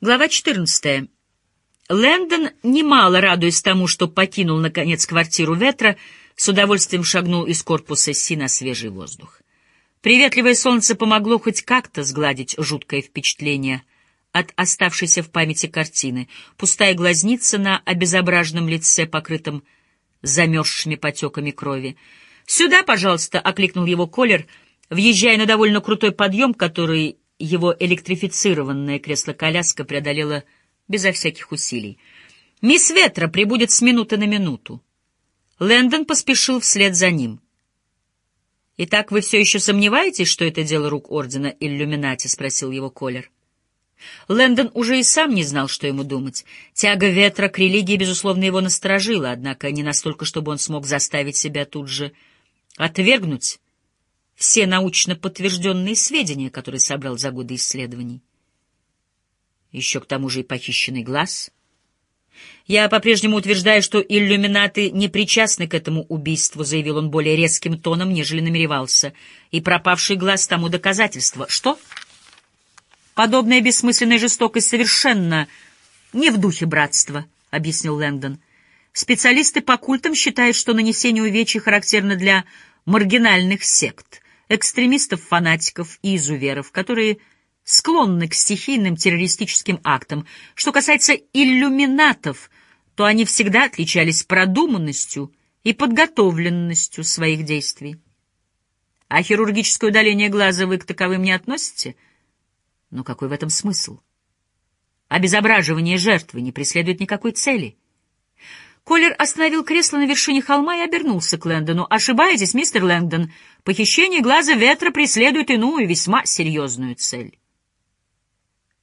Глава 14. Лэндон, немало радуясь тому, что покинул, наконец, квартиру ветра, с удовольствием шагнул из корпуса Си на свежий воздух. Приветливое солнце помогло хоть как-то сгладить жуткое впечатление от оставшейся в памяти картины. Пустая глазница на обезображенном лице, покрытом замерзшими потеками крови. «Сюда, пожалуйста!» — окликнул его Колер, въезжая на довольно крутой подъем, который его электрифицированное кресло-коляска преодолело безо всяких усилий. «Мисс Ветра прибудет с минуты на минуту». Лэндон поспешил вслед за ним. «Итак, вы все еще сомневаетесь, что это дело рук Ордена Иллюминати?» — спросил его Колер. Лэндон уже и сам не знал, что ему думать. Тяга ветра к религии, безусловно, его насторожила, однако не настолько, чтобы он смог заставить себя тут же отвергнуть все научно подтвержденные сведения, которые собрал за годы исследований. Еще к тому же и похищенный глаз. «Я по-прежнему утверждаю, что иллюминаты не причастны к этому убийству», — заявил он более резким тоном, нежели намеревался, и пропавший глаз тому доказательство. «Что?» «Подобная бессмысленная жестокость совершенно не в духе братства», — объяснил Лэндон. «Специалисты по культам считают, что нанесение увечий характерно для маргинальных сект — экстремистов-фанатиков и изуверов, которые склонны к стихийным террористическим актам. Что касается иллюминатов, то они всегда отличались продуманностью и подготовленностью своих действий. А хирургическое удаление глаза вы к таковым не относите? Но какой в этом смысл? Обезображивание жертвы не преследует никакой цели — Колер остановил кресло на вершине холма и обернулся к Лэндону. «Ошибаетесь, мистер Лэндон. Похищение глаза ветра преследует иную, весьма серьезную цель».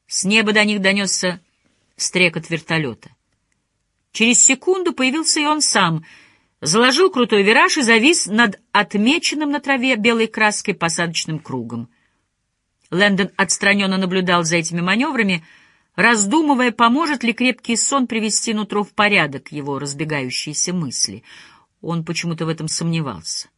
С неба до них донесся стрекот вертолета. Через секунду появился и он сам, заложил крутой вираж и завис над отмеченным на траве белой краской посадочным кругом. Лэндон отстраненно наблюдал за этими маневрами — раздумывая, поможет ли крепкий сон привести нутро в порядок его разбегающиеся мысли. Он почему-то в этом сомневался.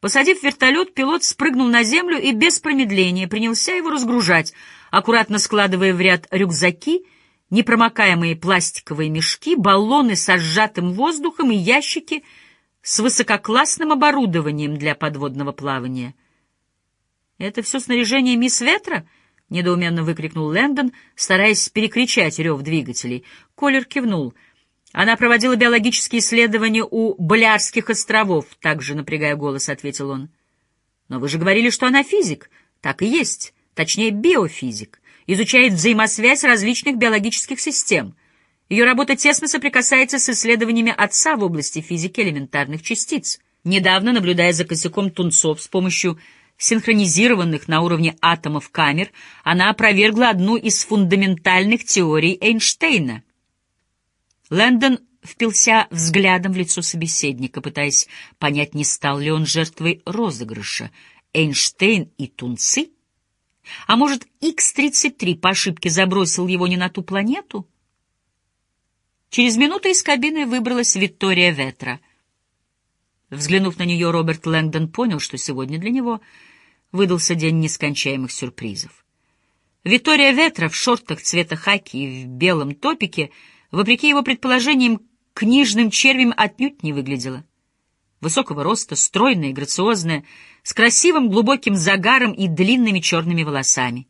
Посадив вертолет, пилот спрыгнул на землю и без промедления принялся его разгружать, аккуратно складывая в ряд рюкзаки, непромокаемые пластиковые мешки, баллоны со сжатым воздухом и ящики с высококлассным оборудованием для подводного плавания. «Это все снаряжение мисс Ветра?» — недоуменно выкрикнул Лэндон, стараясь перекричать рев двигателей. Колер кивнул. «Она проводила биологические исследования у Балиарских островов», — также напрягая голос, ответил он. «Но вы же говорили, что она физик». «Так и есть, точнее биофизик. Изучает взаимосвязь различных биологических систем». Ее работа тесно соприкасается с исследованиями отца в области физики элементарных частиц. Недавно, наблюдая за косяком тунцов с помощью синхронизированных на уровне атомов камер, она опровергла одну из фундаментальных теорий Эйнштейна. Лэндон впился взглядом в лицо собеседника, пытаясь понять, не стал ли он жертвой розыгрыша. Эйнштейн и тунцы? А может, Х-33 по ошибке забросил его не на ту планету? Через минуту из кабины выбралась Виктория Ветра. Взглянув на нее, Роберт Лэнгдон понял, что сегодня для него — выдался день нескончаемых сюрпризов. Витория Ветра в шортах цвета хаки и в белом топике, вопреки его предположениям, книжным червем отнюдь не выглядела. Высокого роста, стройная и грациозная, с красивым глубоким загаром и длинными черными волосами.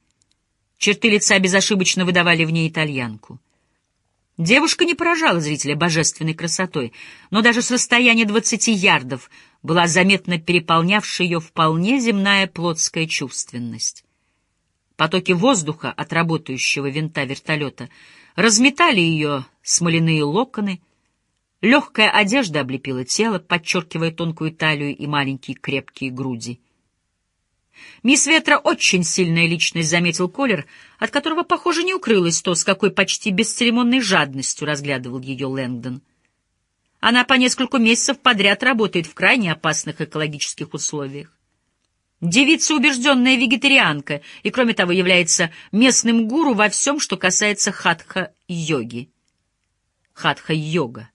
Черты лица безошибочно выдавали в ней итальянку. Девушка не поражала зрителя божественной красотой, но даже с расстояния двадцати ярдов была заметно переполнявшая ее вполне земная плотская чувственность. Потоки воздуха от работающего винта вертолета разметали ее смоляные локоны, легкая одежда облепила тело, подчеркивая тонкую талию и маленькие крепкие груди. «Мисс Ветра очень сильная личность», — заметил Колер, от которого, похоже, не укрылось то, с какой почти бесцеремонной жадностью разглядывал ее Лэнгдон. Она по несколько месяцев подряд работает в крайне опасных экологических условиях. Девица убежденная вегетарианка и, кроме того, является местным гуру во всем, что касается хатха-йоги. Хатха-йога.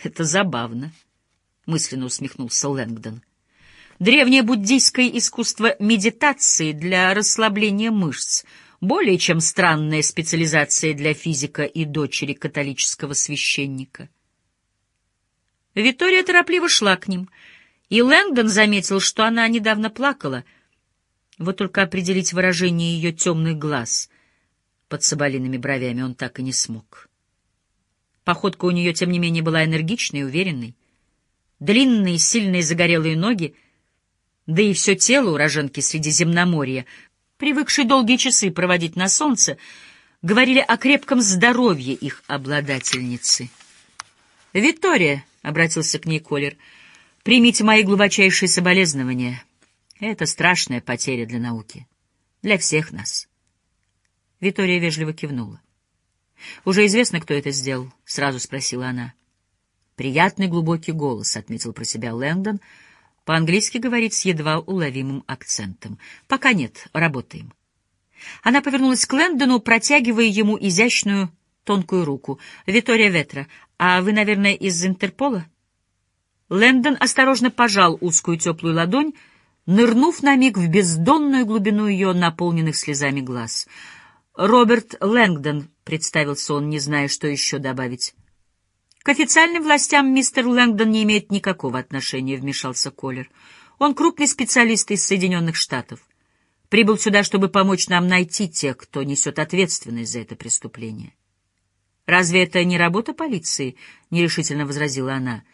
Это забавно, — мысленно усмехнулся Лэнгдон. Древнее буддийское искусство медитации для расслабления мышц, Более чем странная специализация для физика и дочери католического священника. Виктория торопливо шла к ним, и Лэнгдон заметил, что она недавно плакала. Вот только определить выражение ее темных глаз под соболиными бровями он так и не смог. Походка у нее, тем не менее, была энергичной и уверенной. Длинные, сильные, загорелые ноги, да и все тело уроженки Средиземноморья, привыкшей долгие часы проводить на солнце, говорили о крепком здоровье их обладательницы. «Виктория», — обратился к ней Колер, — «примите мои глубочайшие соболезнования. Это страшная потеря для науки. Для всех нас». Виктория вежливо кивнула. «Уже известно, кто это сделал?» — сразу спросила она. «Приятный глубокий голос», — отметил про себя Лэнгдон. «По-английски говорит с едва уловимым акцентом. Пока нет, работаем». Она повернулась к Лэндону, протягивая ему изящную тонкую руку. «Витория Ветра, а вы, наверное, из Интерпола?» Лэндон осторожно пожал узкую теплую ладонь, нырнув на миг в бездонную глубину ее наполненных слезами глаз. «Роберт Лэнгдон», — представился он, не зная, что еще добавить. «К официальным властям мистер Лэнгдон не имеет никакого отношения», — вмешался Коллер. «Он крупный специалист из Соединенных Штатов. Прибыл сюда, чтобы помочь нам найти тех, кто несет ответственность за это преступление». «Разве это не работа полиции?» — нерешительно возразила она.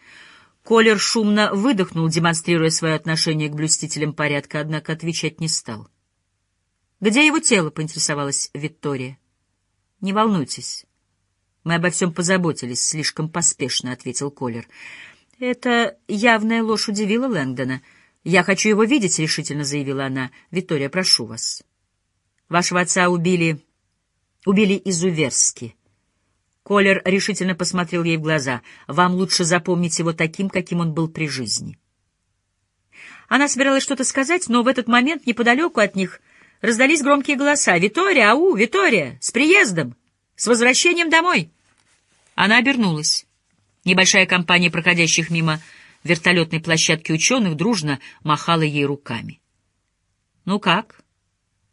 Колер шумно выдохнул, демонстрируя свое отношение к блюстителям порядка, однако отвечать не стал. «Где его тело?» — поинтересовалась Виктория. «Не волнуйтесь. Мы обо всем позаботились, слишком поспешно, — ответил Колер. Это явная ложь удивила Лэнгдона. Я хочу его видеть, — решительно заявила она. Виктория, прошу вас. Вашего отца убили... убили изуверски. Колер решительно посмотрел ей в глаза. Вам лучше запомнить его таким, каким он был при жизни. Она собиралась что-то сказать, но в этот момент неподалеку от них раздались громкие голоса. «Витория! Ау! Витория! С приездом!» С возвращением домой!» Она обернулась. Небольшая компания проходящих мимо вертолетной площадки ученых дружно махала ей руками. «Ну как?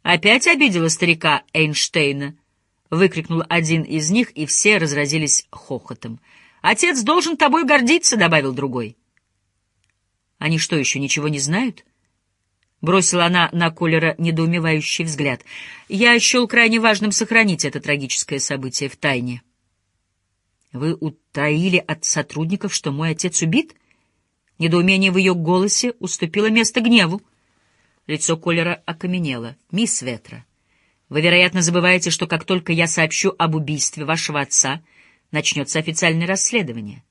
Опять обидела старика Эйнштейна?» — выкрикнул один из них, и все разразились хохотом. «Отец должен тобой гордиться», — добавил другой. «Они что, еще ничего не знают?» Бросила она на Колера недоумевающий взгляд. Я счел крайне важным сохранить это трагическое событие в тайне. Вы утаили от сотрудников, что мой отец убит? Недоумение в ее голосе уступило место гневу. Лицо Колера окаменело. «Мисс Ветра, вы, вероятно, забываете, что как только я сообщу об убийстве вашего отца, начнется официальное расследование,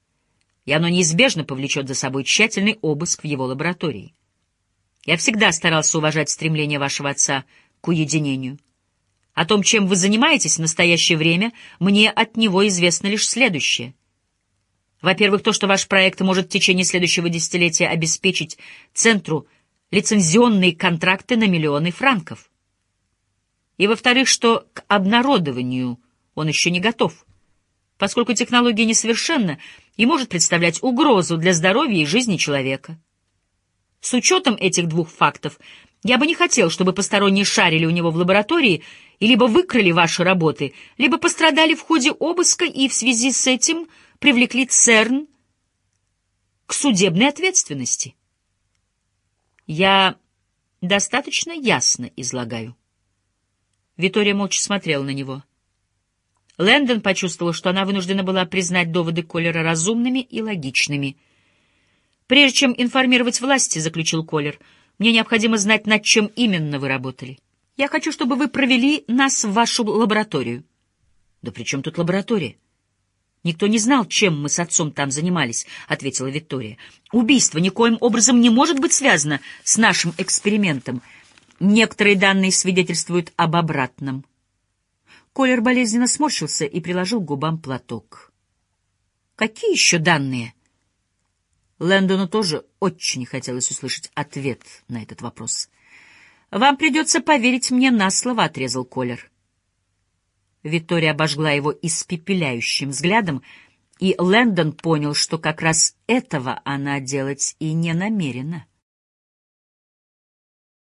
и оно неизбежно повлечет за собой тщательный обыск в его лаборатории. Я всегда старался уважать стремление вашего отца к уединению. О том, чем вы занимаетесь в настоящее время, мне от него известно лишь следующее. Во-первых, то, что ваш проект может в течение следующего десятилетия обеспечить Центру лицензионные контракты на миллионы франков. И, во-вторых, что к обнародованию он еще не готов, поскольку технология несовершенна и может представлять угрозу для здоровья и жизни человека. С учетом этих двух фактов, я бы не хотел, чтобы посторонние шарили у него в лаборатории и либо выкрали ваши работы, либо пострадали в ходе обыска и в связи с этим привлекли ЦЕРН к судебной ответственности. Я достаточно ясно излагаю. Витория молча смотрела на него. Лэндон почувствовал, что она вынуждена была признать доводы Коллера разумными и логичными — Прежде чем информировать власти, — заключил Колер, — мне необходимо знать, над чем именно вы работали. Я хочу, чтобы вы провели нас в вашу лабораторию. Да при чем тут лаборатория? Никто не знал, чем мы с отцом там занимались, — ответила Виктория. Убийство никоим образом не может быть связано с нашим экспериментом. Некоторые данные свидетельствуют об обратном. Колер болезненно сморщился и приложил к губам платок. «Какие еще данные?» Лэндону тоже очень хотелось услышать ответ на этот вопрос. «Вам придется поверить мне на слово», — отрезал Колер. Виктория обожгла его испепеляющим взглядом, и Лэндон понял, что как раз этого она делать и не намерена.